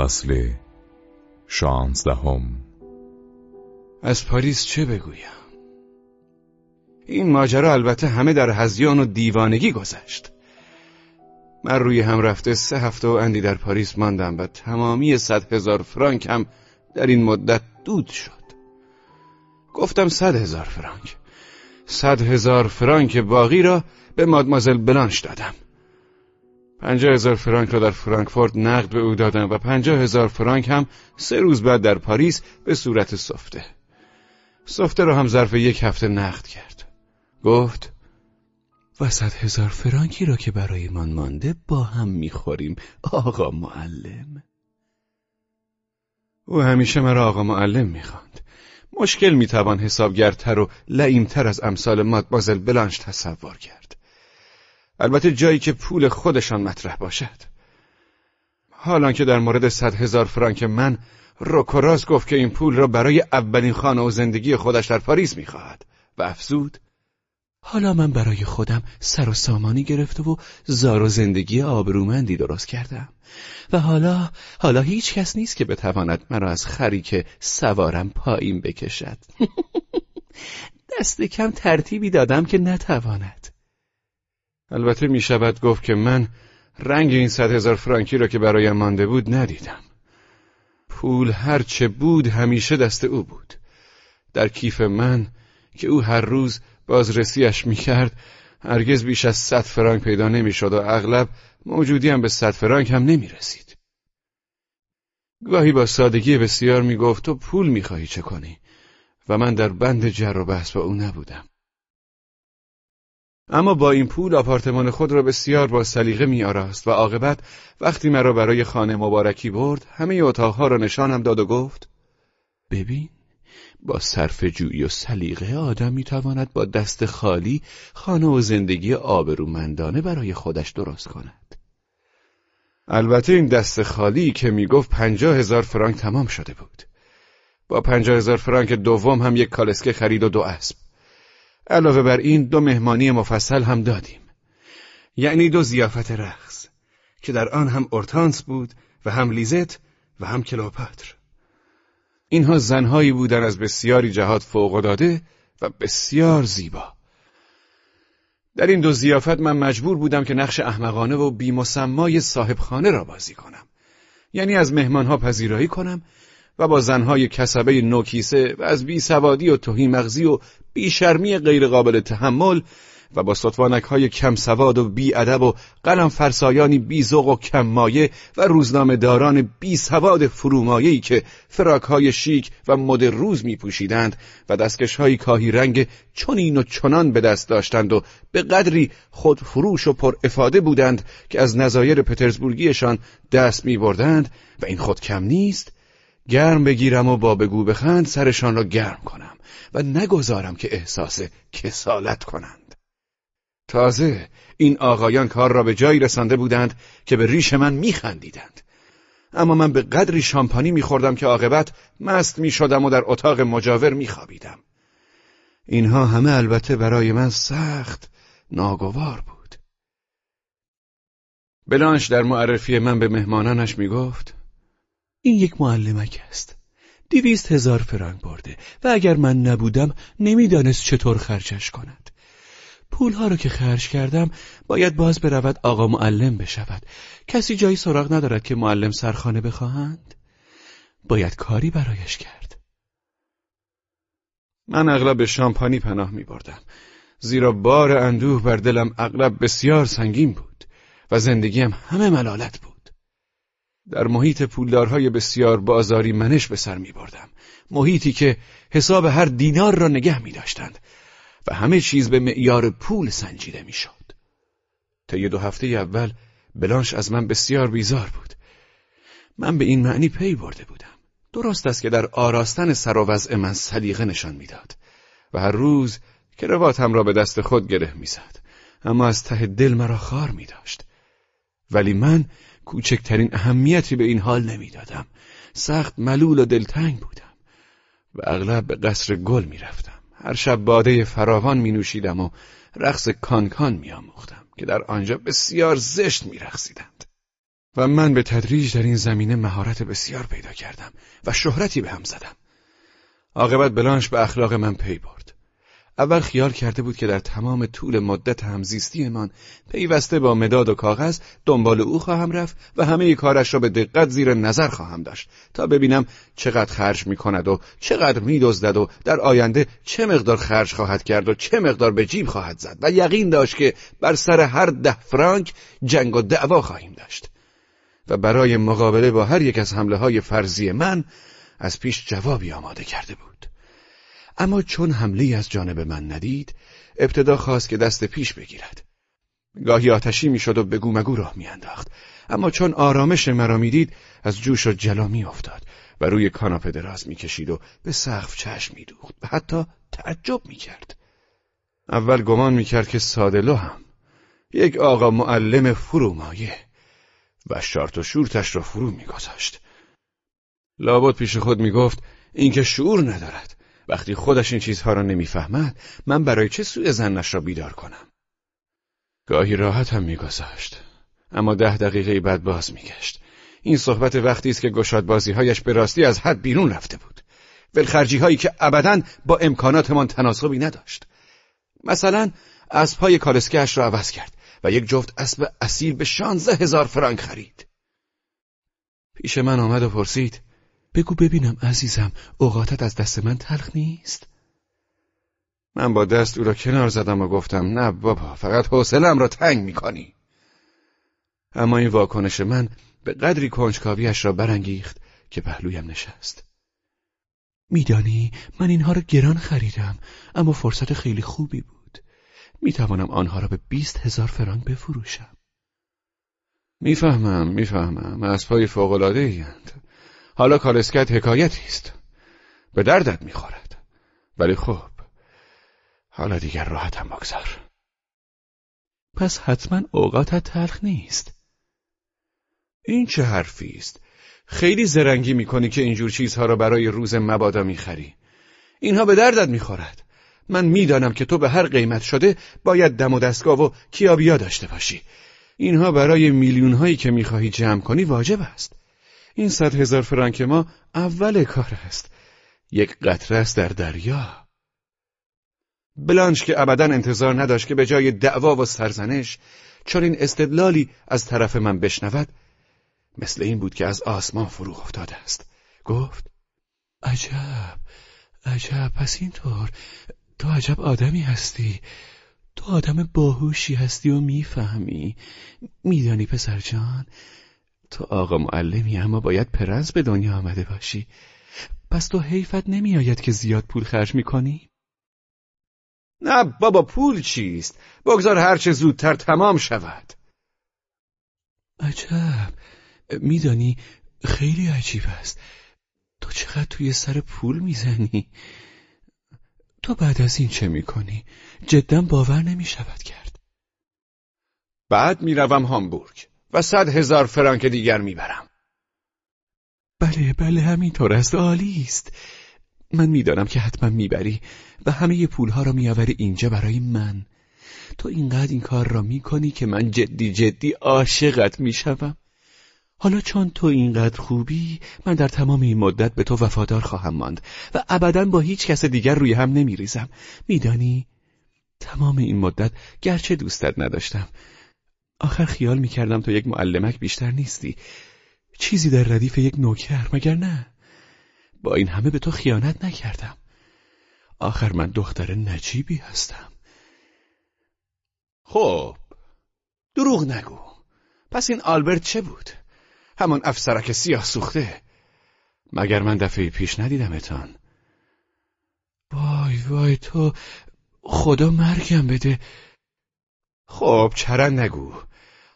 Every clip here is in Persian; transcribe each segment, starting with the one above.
فصل شانزدهم. از پاریس چه بگویم؟ این ماجرا البته همه در هزیان و دیوانگی گذشت. من روی هم رفته سه هفته و اندی در پاریس ماندم و تمامی صد هزار فرانک هم در این مدت دود شد. گفتم صد هزار فرانک. صد هزار فرانک باقی را به مادمازل بلانش دادم. پنجاه هزار فرانک را در فرانکفورت نقد به او دادم و پنجاه هزار فرانک هم سه روز بعد در پاریس به صورت سفته. سفته را هم ظرف یک هفته نقد کرد. گفت و صد هزار فرانکی را که برای من مانده با هم می‌خوریم آقا معلم. او همیشه مرا آقا معلم می‌خواند. مشکل می‌توان حسابگرتر و لعیمتر از امثال مادمازل بلانش تصور کرد. البته جایی که پول خودشان مطرح باشد. حالان که در مورد صد هزار فرانک من روکوراس گفت که این پول را برای اولین خانه و زندگی خودش در پاریس می‌خواهد. و افزود حالا من برای خودم سر و سامانی گرفته و زار و زندگی آبرومندی درست کردم. و حالا حالا هیچ کس نیست که بتواند مرا از خری که سوارم پایین بکشد. دست کم ترتیبی دادم که نتواند. البته می شود گفت که من رنگ این صد هزار فرانکی را که برایم مانده بود ندیدم پول هر چه بود همیشه دست او بود در کیف من که او هر روز بازرسیش می‌کرد هرگز بیش از صد فرانک پیدا نمی‌شد و اغلب موجودی هم به صد فرانک هم نمی رسید. گاهی با سادگی بسیار می‌گفت تو پول می‌خواهی چه کنی و من در بند جر و بحث با او نبودم. اما با این پول آپارتمان خود را بسیار با سلیقه میآراست و عاقبت وقتی مرا برای خانه مبارکی برد همه اتاقها را نشانم داد و گفت ببین با صرف جویی و سلیقه آدم می‌تواند با دست خالی خانه و زندگی آبرومندانه برای خودش درست کند. البته این دست خالی که می‌گفت پنجاه هزار فرانک تمام شده بود. با پنجاه هزار فرانک دوم هم یک کالسکه خرید و دو اسب. علاوه بر این دو مهمانی مفصل هم دادیم. یعنی دو زیافت رقص که در آن هم اورتانس بود و هم لیزت و هم کلوپاتر. اینها زنهایی بودن از بسیاری جهات فوقالعاده و بسیار زیبا. در این دو زیافت من مجبور بودم که نقش احمقانه و بیمسمای صاحب خانه را بازی کنم. یعنی از مهمانها پذیرایی کنم و با زنهای کسبه نوکیسه و از بیسوادی و توهی مغزی و بیشرمی غیرقابل تحمل و با سطوانک های کم سواد و بی ادب و قلم فرسایانی بی و کم مایه و روزنامه داران بی سواد فرومایهی که فراک های شیک و مد روز می پوشیدند و دستکش های کاهی رنگ چنین و چنان به دست داشتند و به قدری خود فروش و پر افاده بودند که از نظایر پترزبورگیشان دست می بردند و این خود کم نیست. گرم بگیرم و با بگو بخند سرشان را گرم کنم و نگذارم که احساس کسالت کنند. تازه این آقایان کار را به جایی رسانده بودند که به ریش من میخندیدند. اما من به قدری شامپانی میخوردم که عاقبت مست می‌شدم و در اتاق مجاور میخوابیدم. اینها همه البته برای من سخت ناگوار بود. بلانش در معرفی من به مهمانانش می‌گفت این یک معلمک است. دویست هزار فرانک برده و اگر من نبودم نمی‌دانست چطور خرجش کند. پولها را که خرج کردم باید باز برود آقا معلم بشود. کسی جایی سراغ ندارد که معلم سرخانه بخواهند؟ باید کاری برایش کرد. من اغلب به شامپانی پناه می بردم زیرا بار اندوه بر دلم اغلب بسیار سنگین بود و زندگیم همه ملالت بود. در محیط پولدارهای بسیار بازاری منش به سر می بردم. محیطی که حساب هر دینار را نگه می داشتند و همه چیز به معیار پول سنجیده می شد. طی دو هفته اول بلانش از من بسیار بیزار بود. من به این معنی پی برده بودم. درست است که در آراستن سر و وضع من سلیقه نشان می‌داد و هر روز کرواتم را به دست خود گره می‌زد اما از ته دل مرا خار می داشت. ولی من کوچکترین اهمیتی به این حال نمی‌دادم. سخت ملول و دلتنگ بودم و اغلب به قصر گل می رفتم. هر شب باده فراوان می نوشیدم و رقص کانکان می آموختم که در آنجا بسیار زشت می رخصیدند. و من به تدریج در این زمینه مهارت بسیار پیدا کردم و شهرتی به هم زدم. عاقبت بلانش به اخلاق من پی برد. اول خیال کرده بود که در تمام طول مدت همزیستیمان پیوسته با مداد و کاغذ دنبال او خواهم رفت و همه کارش را به دقت زیر نظر خواهم داشت تا ببینم چقدر خرج می کند و چقدر می دزدد و در آینده چه مقدار خرج خواهد کرد و چه مقدار به جیب خواهد زد و یقین داشت که بر سر هر ده فرانک جنگ و دعوا خواهیم داشت. و برای مقابله با هر یک از حمله های فرضی من از پیش جوابی آماده کرده بود. اما چون حمله از جانب من ندید ابتدا خواست که دست پیش بگیرد. گاهی آتشی می‌شد و بگو مگو راه میانداخت. اما چون آرامش مرا می‌دید از جوش و جلا میافتاد و روی کاناپه دراز می‌کشید و به سقف چشم میدوخت و حتی تعجب می‌کرد. اول گمان می‌کرد که سادلو هم. یک آقا معلم فرومایه و شارت و شورتش را فرو میگذاشت. لابد پیش خود می‌گفت اینکه شعور ندارد. وقتی خودش این چیزها را نمی‌فهمد من برای چه سوی زنش را بیدار کنم؟ گاهی راحت هم میگذاشت اما ده دقیقه بعد باز میگشت. این صحبت وقتی است که گشادبازی هایش به راستی از حد بیرون رفته بود. ولخرجی هایی که ابدا با امکاناتمان تناسبی نداشت. مثلا پای کالسکهاش را عوض کرد و یک جفت اسب اصیل به شانزه هزار فرانک خرید. پیش من آمد و پرسید بگو ببینم عزیزم اوقاتت از دست من تلخ نیست؟ من با دست او را کنار زدم و گفتم نه بابا فقط حوصلم را تنگ می‌کنی. اما این واکنش من به قدری کنجکاویش را برانگیخت که پهلویم نشست. میدانی من اینها را گران خریدم اما فرصت خیلی خوبی بود. می‌توانم آنها را به بیست هزار فرانک بفروشم. می‌فهمم می‌فهمم اسبهای فوقالعاده ایند حالا کالسکت حکایتی است به دردت می‌خورد. ولی خب حالا دیگر راحتم بگذار. پس حتما اوقاتت تلخ نیست. این چه حرفی است؟ خیلی زرنگی می‌کنی که اینجور چیزها را برای روز مبادا می‌خری. اینها به دردت می‌خورد. من می‌دانم که تو به هر قیمت شده باید دم و دستگاه و کیابیا داشته باشی. اینها برای میلیون هایی که می‌خواهی جمع کنی واجب است. این صد هزار فرانک ما اول کار است. یک قطره است در دریا. بلانش که ابدا انتظار نداشت که به جای دعوا و سرزنش چون این استدلالی از طرف من بشنود مثل این بود که از آسمان فرو افتاده است. گفت عجب عجب پس اینطور تو عجب آدمی هستی. تو آدم باهوشی هستی و می‌فهمی. میدانی پسر جان تو آقا معلمی اما باید پرنس به دنیا آمده باشی پس تو حیفت نمیآید که زیاد پول خرج می‌کنی؟ نه بابا پول چیست؟ بگذار هرچه زودتر تمام شود عجب میدانی خیلی عجیب است تو چقدر توی سر پول می‌زنی؟ تو بعد از این چه می‌کنی؟ جدا باور نمی‌شود کرد بعد می‌روم هامبورگ و صد هزار فرانک دیگر می‌برم. بله بله همینطور است عالی است. من می‌دانم که حتما می‌بری و همه پولها را میآوری اینجا برای من. تو اینقدر این کار را می‌کنی که من جدی جدی عاشقت می‌شوم. حالا چون تو اینقدر خوبی من در تمام این مدت به تو وفادار خواهم ماند و ابدا با هیچ کس دیگر روی هم نمیریزم میدانی تمام این مدت گرچه دوستت نداشتم آخر خیال می‌کردم تو یک معلمک بیشتر نیستی. چیزی در ردیف یک نوکر مگر نه؟ با این همه به تو خیانت نکردم. آخر من دختر نجیبی هستم. خب دروغ نگو. پس این آلبرت چه بود؟ همان افسرک سیاه سوخته. مگر من دفعه پیش ندیدمتان وای وای تو خدا مرگم بده. خب چرن نگو؟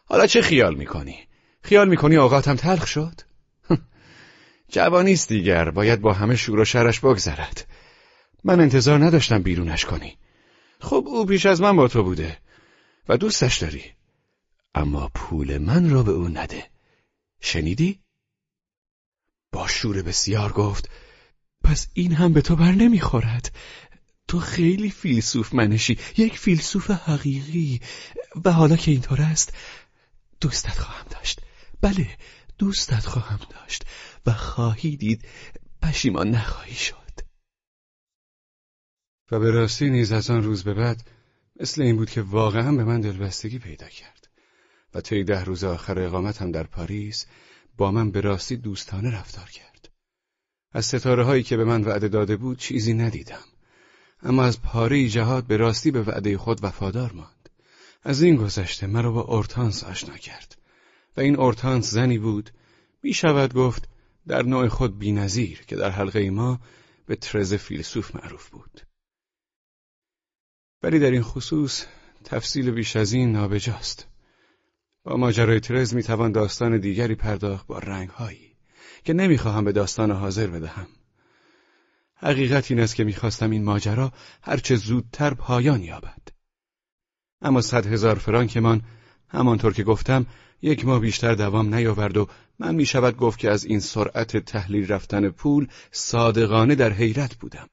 حالا چه خیال می‌کنی؟ خیال می‌کنی آقاتم تلخ شد؟ جوانیست دیگر باید با همه شور و شرش بگذرد من انتظار نداشتم بیرونش کنی خب او پیش از من با تو بوده و دوستش داری اما پول من را به او نده شنیدی؟ با شور بسیار گفت پس این هم به تو بر نمی‌خورد تو خیلی فیلسوف منشی یک فیلسوف حقیقی و حالا که اینطور است دوستت خواهم داشت. بله دوستت خواهم داشت. و خواهی دید پشیمان نخواهی شد. و به راستی نیز از آن روز به بعد مثل این بود که واقعا به من دلبستگی پیدا کرد. و طی ده روز آخر اقامتم در پاریس با من به راستی دوستانه رفتار کرد. از ستاره هایی که به من وعده داده بود چیزی ندیدم. اما از پاره جهاد به راستی به وعده خود وفادار ماند. از این گذشته مرا با اورتانس آشنا کرد و این اورتانس زنی بود. می شود گفت در نوع خود بینظیر که در حلقه ما به ترز فیلسوف معروف بود. ولی در این خصوص تفصیل بیش از این نابجاست. با ماجرای ترز می‌توان داستان دیگری پرداخت با رنگهایی که نمی‌خواهم به داستان حاضر بدهم. حقیقت این است که می‌خواستم این ماجرا هرچه زودتر پایان یابد. اما صد هزار فرانکمان همانطور که گفتم یک ماه بیشتر دوام نیاورد و من می‌شود گفت که از این سرعت تحلیل رفتن پول صادقانه در حیرت بودم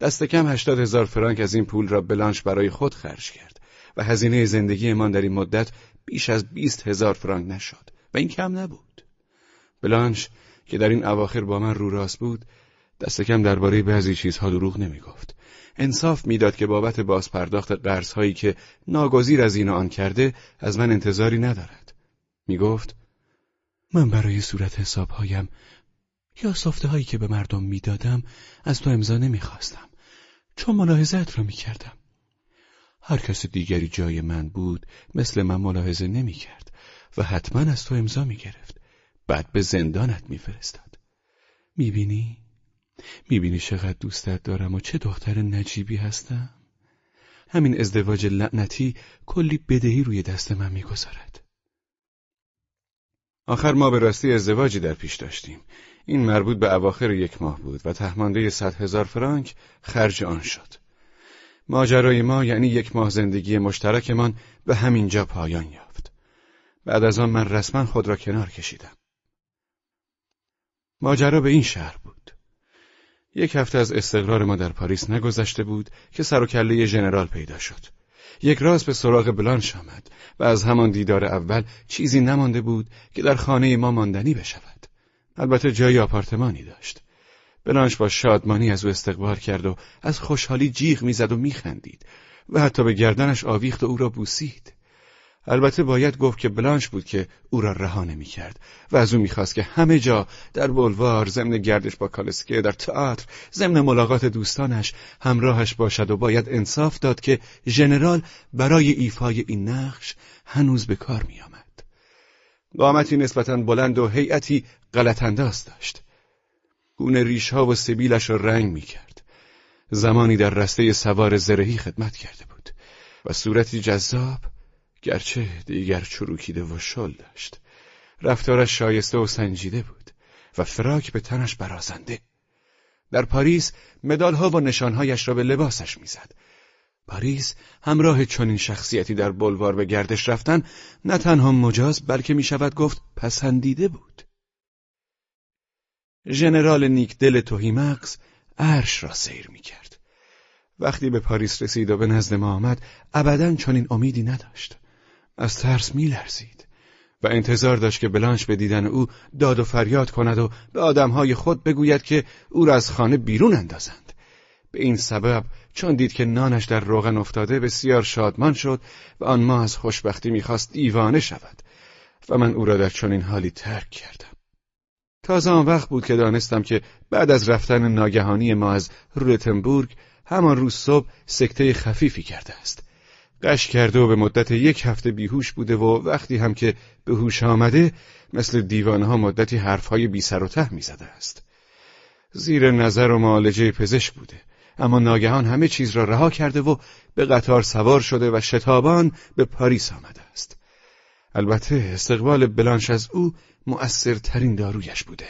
دست کم هشتاد هزار فرانک از این پول را بلانش برای خود خرج کرد و هزینه زندگیمان در این مدت بیش از بیست هزار فرانک نشد و این کم نبود. بلانش که در این اواخر با من رو راست بود دست کم درباره بعضی چیزها دروغ نمی گفت. انصاف می‌داد که بابت باز پرداخت قرض هایی که ناگزیر از این آن کرده از من انتظاری ندارد. می گفت من برای صورت حسابهایم یا صفته هایی که به مردم می‌دادم از تو امضا نمی‌خواستم چون ملاحظت را می‌کردم هر کس دیگری جای من بود مثل من ملاحظه نمی‌کرد و حتما از تو امضا می‌گرفت بعد به زندانت میفرستاد می‌بینی؟ می‌بینی چقدر دوستت دارم و چه دختر نجیبی هستم؟ همین ازدواج لعنتی کلی بدهی روی دست من می‌گذارد آخر ما به راستی ازدواجی در پیش داشتیم این مربوط به اواخر یک ماه بود و تهمانده صد هزار فرانک خرج آن شد. ماجرای ما یعنی یک ماه زندگی مشترکمان به همین جا پایان یافت. بعد از آن من رسما خود را کنار کشیدم. ماجرا به این شهر بود. یک هفته از استقرار ما در پاریس نگذشته بود که سر و کله ژنرال پیدا شد. یک راز به سراغ بلانش آمد و از همان دیدار اول چیزی نمانده بود که در خانه ما ماندنی بشود. البته جای آپارتمانی داشت. بلانش با شادمانی از او استقبال کرد و از خوشحالی جیغ می‌زد و میخندید و حتی به گردنش آویخت و او را بوسید. البته باید گفت که بلانش بود که او را رها کرد و از او می‌خواست که همه جا در بلوار ضمن گردش با کالسکه در تئاتر ضمن ملاقات دوستانش همراهش باشد و باید انصاف داد که ژنرال برای ایفای این نقش هنوز به کار میآمد قامتی نسبتا بلند و هیئتی غلط انداز داشت. گونه ریشها و سبیلش را رنگ می کرد. زمانی در رسته سوار زرهی خدمت کرده بود و صورتی جذاب گرچه دیگر چروکیده و شل داشت. رفتارش شایسته و سنجیده بود و فراک به تنش برازنده. در پاریس مدالها و نشانهایش را به لباسش می‌زد پاریس همراه چنین شخصیتی در بلوار به گردش رفتن نه تنها مجاز بلکه می شود گفت پسندیده بود. ژنرال نیکدل توهیمقز عرش را سیر می کرد. وقتی به پاریس رسید و به نزد ما آمد ابدا چنین امیدی نداشت. از ترس می لرزید و انتظار داشت که بلانش به دیدن او داد و فریاد کند و به آدمهای خود بگوید که او را از خانه بیرون اندازند. به این سبب چون دید که نانش در روغن افتاده بسیار شادمان شد و آن ما از خوشبختی می‌خواست دیوانه شود و من او را در چنین حالی ترک کردم. تازه آن وقت بود که دانستم که بعد از رفتن ناگهانی ما از رولتنبورگ همان روز صبح سکته خفیفی کرده است. قش کرده و به مدت یک هفته بیهوش بوده و وقتی هم که به هوش آمده مثل دیوانها مدتی حرفهای بی سر و ته می زده است. زیر نظر و معالجه پزشک بوده اما ناگهان همه چیز را رها کرده و به قطار سوار شده و شتابان به پاریس آمده است. البته استقبال بلانش از او مؤثرترین دارویش بوده.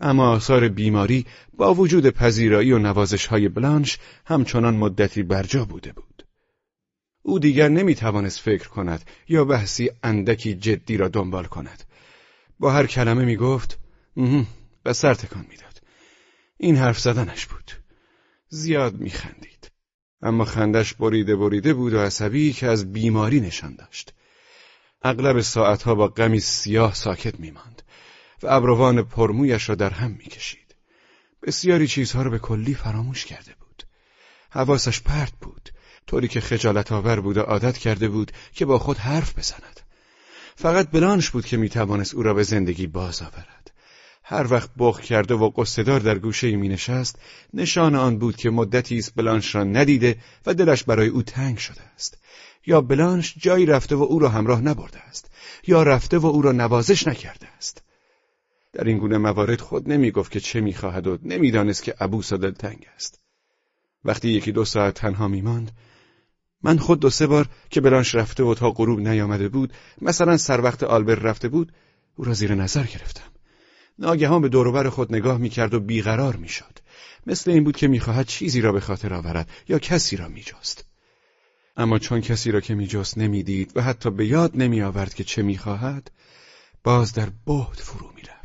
اما آثار بیماری با وجود پذیرایی و نوازش های بلانش همچنان مدتی برجا بوده بود. او دیگر نمی توانست فکر کند یا بحثی اندکی جدی را دنبال کند. با هر کلمه می گفت و سر تکان می‌داد. این حرف زدنش بود. زیاد می خندید. اما خندش بریده بریده بود و عصبی که از بیماری نشان داشت. اغلب ساعتها با غمی سیاه ساکت می ماند و ابروان پرمویش را در هم می کشید. بسیاری چیزها را به کلی فراموش کرده بود. حواسش پرت بود طوری که خجالت آور بود و عادت کرده بود که با خود حرف بزند. فقط بلانش بود که می توانست او را به زندگی باز آورد. هر وقت بخ کرده و قصدار در گوشه می نشست نشان آن بود که مدتی است بلانش را ندیده و دلش برای او تنگ شده است یا بلانش جایی رفته و او را همراه نبرده است یا رفته و او را نوازش نکرده است در این گونه موارد خود نمی گفت که چه می‌خواهد و نمی‌دانست که عبوس و دلتنگ است وقتی یکی دو ساعت تنها میماند من خود دو سه بار که بلانش رفته و تا غروب نیامده بود مثلا سر وقت آلبر رفته بود او را زیر نظر گرفتم. ناگهان به دوروبر خود نگاه می‌کرد و بیقرار می‌شد. مثل این بود که می‌خواهد چیزی را به خاطر آورد یا کسی را میجست. اما چون کسی را که میجست نمی‌دید و حتی به یاد نمیآورد که چه می‌خواهد باز در بهت فرو می‌رفت.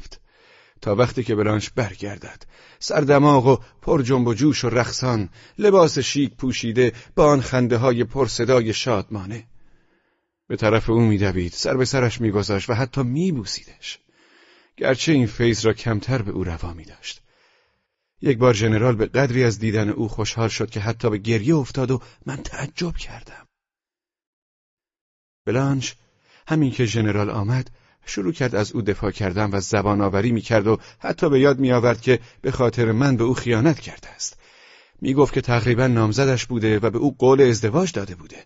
تا وقتی که برانش برگردد سردماغ و پر جنب و جوش و رخصان لباس شیک پوشیده با آن خنده های پر صدای شادمانه به طرف او میدوید سر به سرش میگذاشت و حتی میبوسیدش گرچه این فیض را کمتر به او روا می داشت. یک بار ژنرال به قدری از دیدن او خوشحال شد که حتی به گریه افتاد و من تعجب کردم. بلانش همین که ژنرال آمد شروع کرد از او دفاع کردن و زبان آوری می کرد و حتی به یاد می آورد که به خاطر من به او خیانت کرده است. می گفت که تقریبا نامزدش بوده و به او قول ازدواج داده بوده.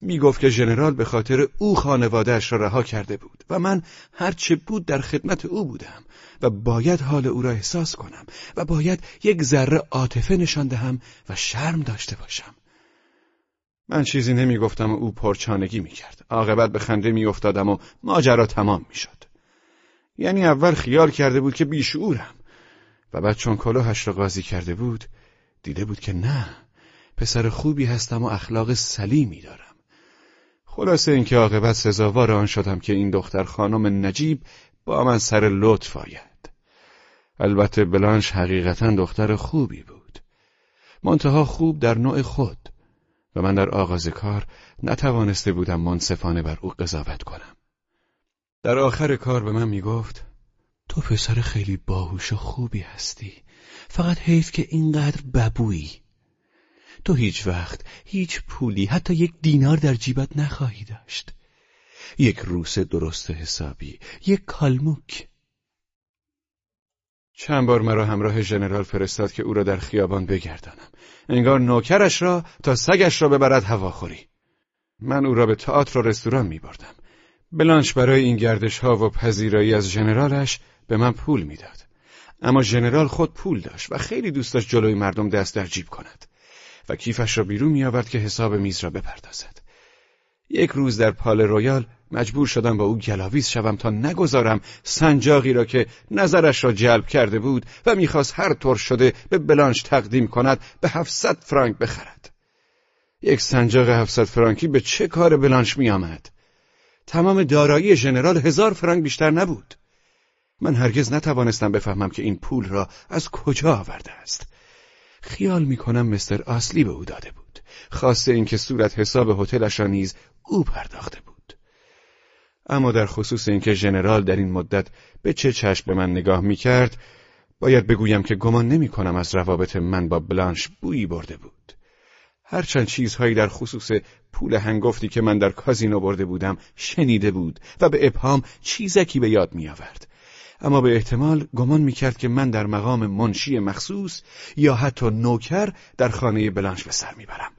می گفت که ژنرال به خاطر او خانوادهش را رها کرده بود و من هرچه بود در خدمت او بودم و باید حال او را احساس کنم و باید یک ذره عاطفه نشان دهم و شرم داشته باشم. من چیزی نمی گفتم و او پرچانگی می کرد. عاقبت به خنده می افتادم و ماجرا تمام می شد. یعنی اول خیال کرده بود که بیشعورم و بعد چون کلاهش را قاضی کرده بود دیده بود که نه پسر خوبی هستم و اخلاق سلیمی دارم. خلاصه اینکه عاقبت سزاوار آن شدم که این دختر خانم نجیب با من سر لطف آید البته بلانش حقیقتا دختر خوبی بود منتها خوب در نوع خود و من در آغاز کار نتوانسته بودم منصفانه بر او قضاوت کنم. در آخر کار به من می‌گفت تو پسر خیلی باهوش و خوبی هستی. فقط حیف که اینقدر ببویی. تو هیچ وقت هیچ پولی حتی یک دینار در جیبت نخواهی داشت. یک روس درست حسابی یک کالموک. چند بار مرا همراه ژنرال فرستاد که او را در خیابان بگردانم. انگار نوکرش را تا سگش را ببرد هواخوری من او را به تئاتر و رستوران می بردم بلانش برای این گردش ها و پذیرایی از ژنرالش به من پول می‌داد. اما ژنرال خود پول داشت و خیلی دوست داشت جلوی مردم دست در جیب کند. و کیفش را بیرون میآورد که حساب میز را بپردازد. یک روز در پال رویال مجبور شدم با او گلاویز شوم تا نگذارم سنجاقی را که نظرش را جلب کرده بود و می‌خواست هر طور شده به بلانش تقدیم کند به هفتصد فرانک بخرد. یک سنجاق هفتصد فرانکی به چه کار بلانش میآمد؟ تمام دارایی ژنرال هزار فرانک بیشتر نبود. من هرگز نتوانستم بفهمم که این پول را از کجا آورده است. خیال می‌کنم مستر اصلی به او داده بود خواسته اینکه صورت حساب هتلش را نیز او پرداخته بود اما در خصوص اینکه ژنرال در این مدت به چه چشم به من نگاه می‌کرد باید بگویم که گمان نمی کنم از روابط من با بلانش بویی برده بود هرچند چیزهایی در خصوص پول هنگفتی که من در کازینو برده بودم شنیده بود و به ابهام چیزکی به یاد می آورد. اما به احتمال گمان می‌کرد که من در مقام منشی مخصوص یا حتی نوکر در خانه بلانش به سر می‌برم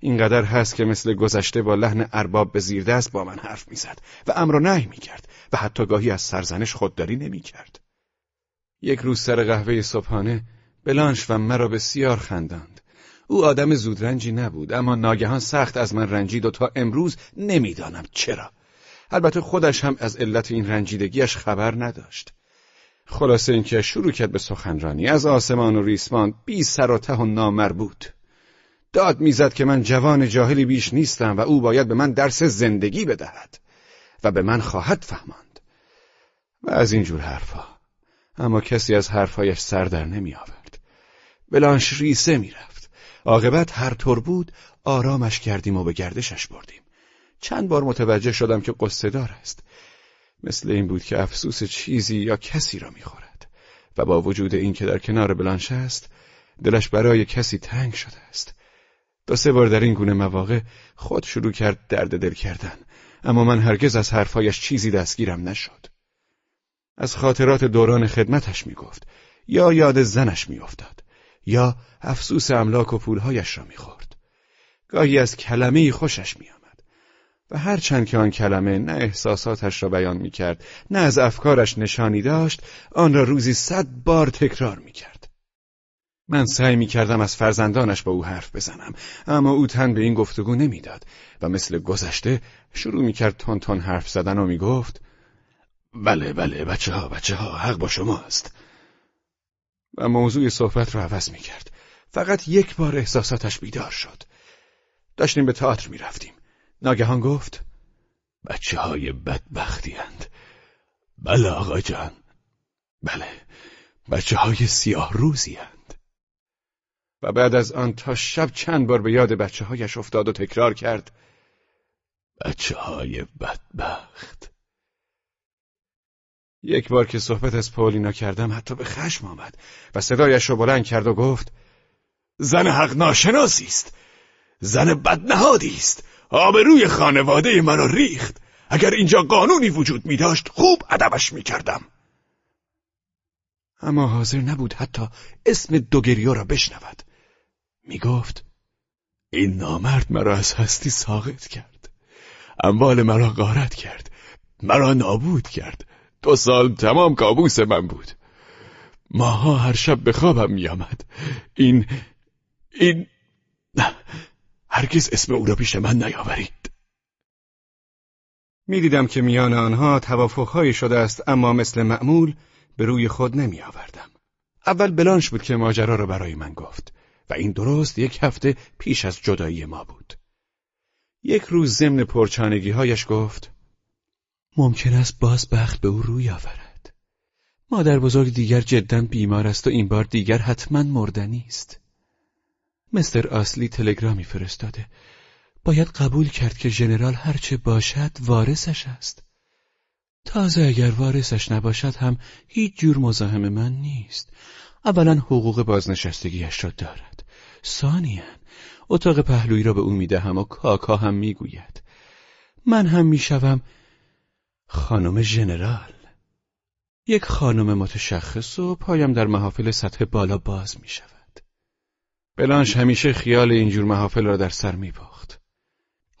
اینقدر هست که مثل گذشته با لحن ارباب به زیر دست با من حرف می‌زد و امر و نهی می‌کرد و حتی گاهی از سرزنش خودداری نمی‌کرد. یک روز سر قهوه صبحانه بلانش و مرا بسیار خنداند. او آدم زودرنجی نبود اما ناگهان سخت از من رنجید و تا امروز نمی‌دانم چرا. البته خودش هم از علت این رنجیدگیش خبر نداشت. خلاصه اینکه شروع کرد به سخنرانی از آسمان و ریسمان بی سر و ته و نامربوط. داد می‌زد که من جوان جاهلی بیش نیستم و او باید به من درس زندگی بدهد و به من خواهد فهماند. و از این جور حرفها اما کسی از حرفهایش سر در نمی آورد. بلانش ریسه می‌رفت عاقبت هر طور بود آرامش کردیم و به گردشش بردیم. چند بار متوجه شدم که قصه دار است. مثل این بود که افسوس چیزی یا کسی را می‌خورد و با وجود اینکه در کنار بلانش است دلش برای کسی تنگ شده است. دو سه بار در این گونه مواقع خود شروع کرد درد دل کردن. اما من هرگز از حرفایش چیزی دستگیرم نشد. از خاطرات دوران خدمتش می‌گفت یا یاد زنش میافتاد یا افسوس املاک و پولهایش را می‌خورد. گاهی از کلمه خوشش میآمد و هرچند که آن کلمه نه احساساتش را بیان می‌کرد نه از افکارش نشانی داشت آن را روزی صد بار تکرار می‌کرد. من سعی می کردم از فرزندانش با او حرف بزنم اما او تن به این گفتگو نمی‌داد و مثل گذشته شروع می کرد تون تون حرف زدن و می گفت بله بله بچه ها بچه ها حق با شماست. و موضوع صحبت را عوض می کرد فقط یک بار احساساتش بیدار شد. داشتیم به تئاتر می رفتیم ناگهان گفت بچه های بدبختی هند. بله آقا جان. بله بچه های سیاه روزی هند. و بعد از آن تا شب چند بار به یاد بچه هایش افتاد و تکرار کرد. بچه های بدبخت. یک بار که صحبت از پولینا کردم حتی به خشم آمد و صدایش را بلند کرد و گفت زن حق ناشناسی است. زن بدنهادی است. آبروی خانواده مرا ریخت. اگر اینجا قانونی وجود می داشت خوب ادبش می کردم. اما حاضر نبود حتی اسم دوگریو را بشنود. می گفت این نامرد مرا از هستی ساقط کرد. اموال مرا غارت کرد. مرا نابود کرد. دو سال تمام کابوس من بود. ماها هر شب به خوابم میآمد. این این هرگز اسم او را پیش من نیاورید. می‌دیدم که میان آنها توافقهایی شده است اما مثل معمول به روی خود نمی آوردم. اول بلانش بود که ماجرا را برای من گفت. و این درست یک هفته پیش از جدایی ما بود. یک روز ضمن پرچانگی هایش گفت ممکن است باز بخت به او روی آورد. مادر بزرگ دیگر جدا بیمار است و این بار دیگر حتما مردنی است. مستر آسلی تلگرامی فرستاده. باید قبول کرد که ژنرال هرچه باشد وارثش است. تازه اگر وارثش نباشد هم هیچ جور مزاحم من نیست. اولا حقوق بازنشستگیش را دارد. ثانیا اتاق پهلویی را به او می‌دهم و کاکا هم می‌گوید من هم می‌شوم خانم ژنرال یک خانم متشخص و پایم در محافل سطح بالا باز می شود. بلانش همیشه خیال اینجور محافل را در سر می باخت.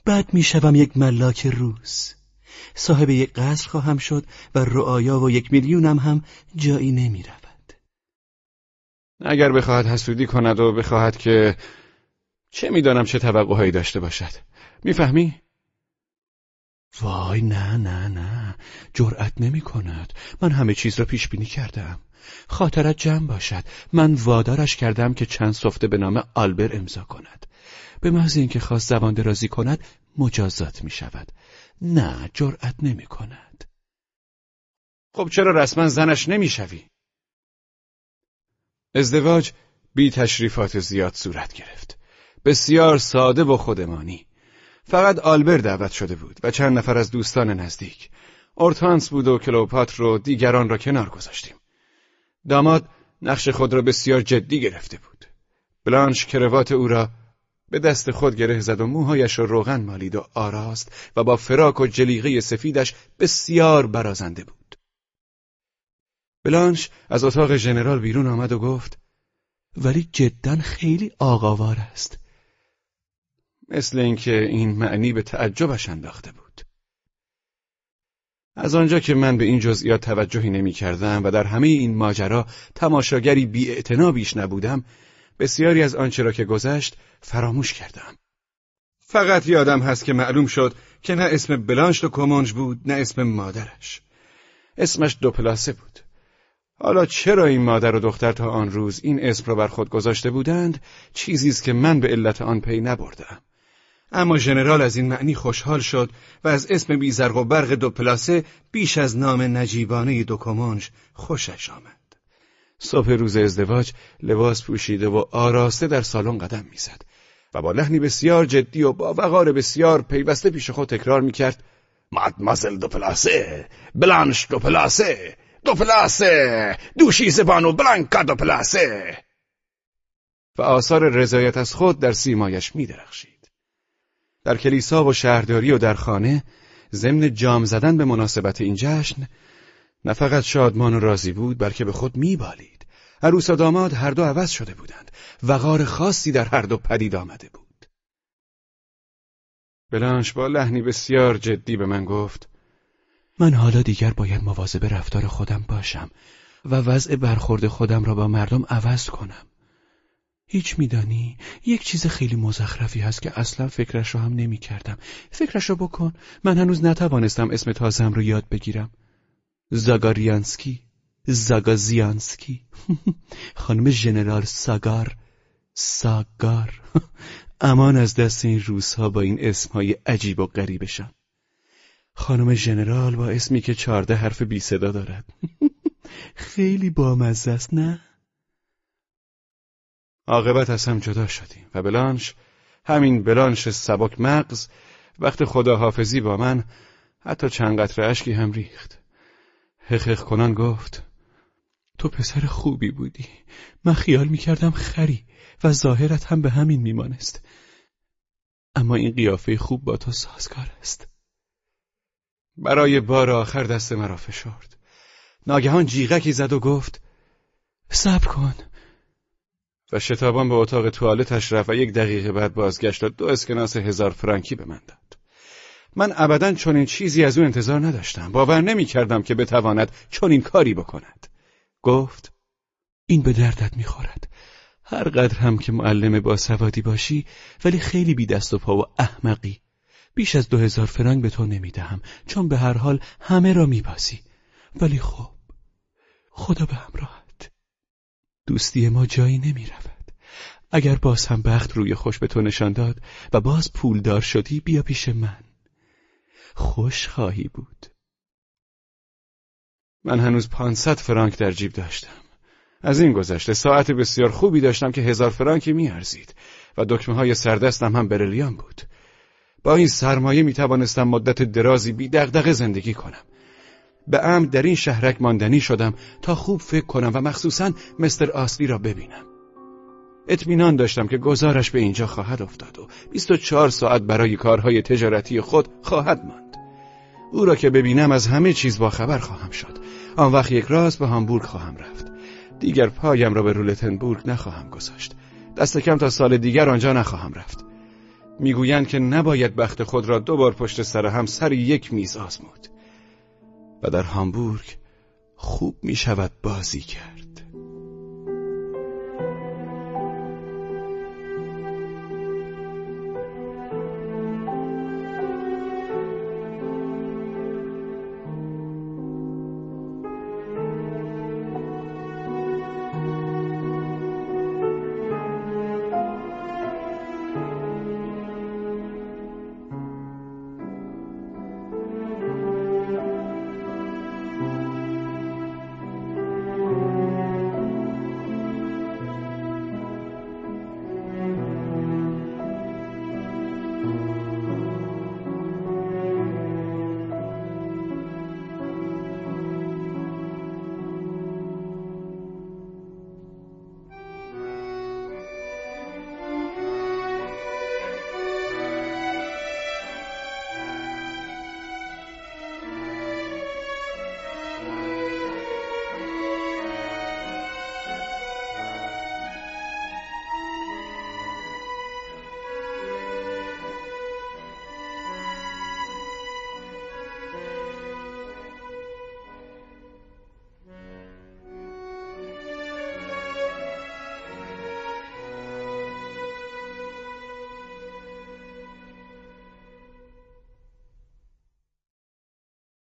بعد می شوم یک ملاک روس. صاحب یک قصر خواهم شد و رعایا و یک میلیونم هم جایی نمی رود. اگر بخواهد حسودی کند و بخواهد که چه می‌دانم چه توقعهایی داشته باشد. می‌فهمی؟ وای نه نه نه. جرأت نمی کند من همه چیز را پیش بینی کردم. خاطرت جمع باشد. من وادارش کردم که چند سفته به نام آلبر امضا کند. به محض اینکه خواست زبان درازی کند مجازات می شود نه جرأت نمی کند خب چرا رسما زنش نمی شوی؟ ازدواج بی تشریفات زیاد صورت گرفت. بسیار ساده و خودمانی. فقط آلبر دعوت شده بود و چند نفر از دوستان نزدیک. اورتانس بود و کلوپاتر و دیگران را کنار گذاشتیم. داماد نقش خود را بسیار جدی گرفته بود. بلانش کروات او را به دست خود گره زد و موهایش را روغن مالید و آراست و با فراک و جلیقه سفیدش بسیار برازنده بود. بلانش از اتاق ژنرال بیرون آمد و گفت ولی جدا خیلی آقاوار است مثل اینکه این معنی به تعجبش انداخته بود. از آنجا که من به این جزئیات توجهی نمی کردم و در همه این ماجرا تماشاگری بی بیش نبودم، بسیاری از آنچه را که گذشت فراموش کردم. فقط یادم هست که معلوم شد که نه اسم بلانش دو کمانج بود نه اسم مادرش. اسمش دو پلاسه بود. حالا چرا این مادر و دختر تا آن روز این اسم را بر خود گذاشته بودند؟ چیزی است که من به علت آن پی نبردم. اما ژنرال از این معنی خوشحال شد و از اسم بیزرق و برق دو پلاسه بیش از نام نجیبانه دو خوشش آمد. صبح روز ازدواج لباس پوشیده و آراسته در سالن قدم می‌زد و با لحنی بسیار جدی و با وقار بسیار پیوسته پیش خود تکرار می‌کرد. مادمازل دو پلاسه بلانش دو پلاسه دو پلاسه دوشی بلانکا دو پلاسه و آثار رضایت از خود در سیمایش می درخشید. در کلیسا و شهرداری و در خانه ضمن جام زدن به مناسبت این جشن نه فقط شادمان و راضی بود بلکه به خود میبالید. عروس و داماد هر دو عوض شده بودند وقار خاصی در هر دو پدید آمده بود. بلانش با لحنی بسیار جدی به من گفت من حالا دیگر باید مواظب رفتار خودم باشم و وضع برخورد خودم را با مردم عوض کنم. هیچ میدانی یک چیز خیلی مزخرفی هست که اصلا فکرش را هم نمی کردم. فکرش را بکن من هنوز نتوانستم اسم تازم رو یاد بگیرم. زاگاریانسکی زاگازیانسکی خانم ژنرال ساگار ساگار امان از دست این روزها با این اسمهای عجیب و غریبشان خانم ژنرال با اسمی که چارده حرف بی صدا دارد. خیلی بامزه است نه؟ عاقبت از هم جدا شدیم و بلانش همین بلانش سبک مغز وقت خداحافظی با من حتی چند قطره اشکی هم ریخت. حقیق کنان گفت تو پسر خوبی بودی. من خیال می‌کردم خری و ظاهرت هم به همین میمانست اما این قیافه خوب با تو سازگار است. برای بار آخر دست مرا فشرد. ناگهان جیغکی زد و گفت صبر کن. و شتابان به اتاق توالتش رفت و یک دقیقه بعد بازگشت و دو اسکناس هزار فرانکی به من داد. من ابدا چنین چیزی از او انتظار نداشتم. باور نمی کردم که بتواند چنین کاری بکند. گفت این به دردت می‌خورد. هر قدر هم که معلم با سوادی باشی ولی خیلی بی دست و پا و احمقی. بیش از دو هزار فرنگ به تو نمی‌دهم چون به هر حال همه را میبازی. ولی خب خدا به همراهت. دوستی ما جایی نمی رود. اگر باز هم بخت روی خوش به تو نشان داد و باز پولدار شدی بیا پیش من. خوش خواهی بود. من هنوز پانصد فرانک در جیب داشتم. از این گذشته ساعت بسیار خوبی داشتم که هزار فرانکی میارزید و دکمه های سردستم هم برلیان بود. با این سرمایه می توانستم مدت درازی بی دغدغه زندگی کنم. به عمد در این شهرک ماندنی شدم تا خوب فکر کنم و مخصوصا مستر آسلی را ببینم. اطمینان داشتم که گزارش به اینجا خواهد افتاد و 24 ساعت برای کارهای تجارتی خود خواهد ماند. او را که ببینم از همه چیز با خبر خواهم شد. آن وقت یک راست به هامبورگ خواهم رفت. دیگر پایم را به رولتنبورگ نخواهم گذاشت. دست کم تا سال دیگر آنجا نخواهم رفت. می‌گویند که نباید بخت خود را دوبار پشت سر هم سر یک میز آزمود و در هامبورگ خوب می شود بازی کرد.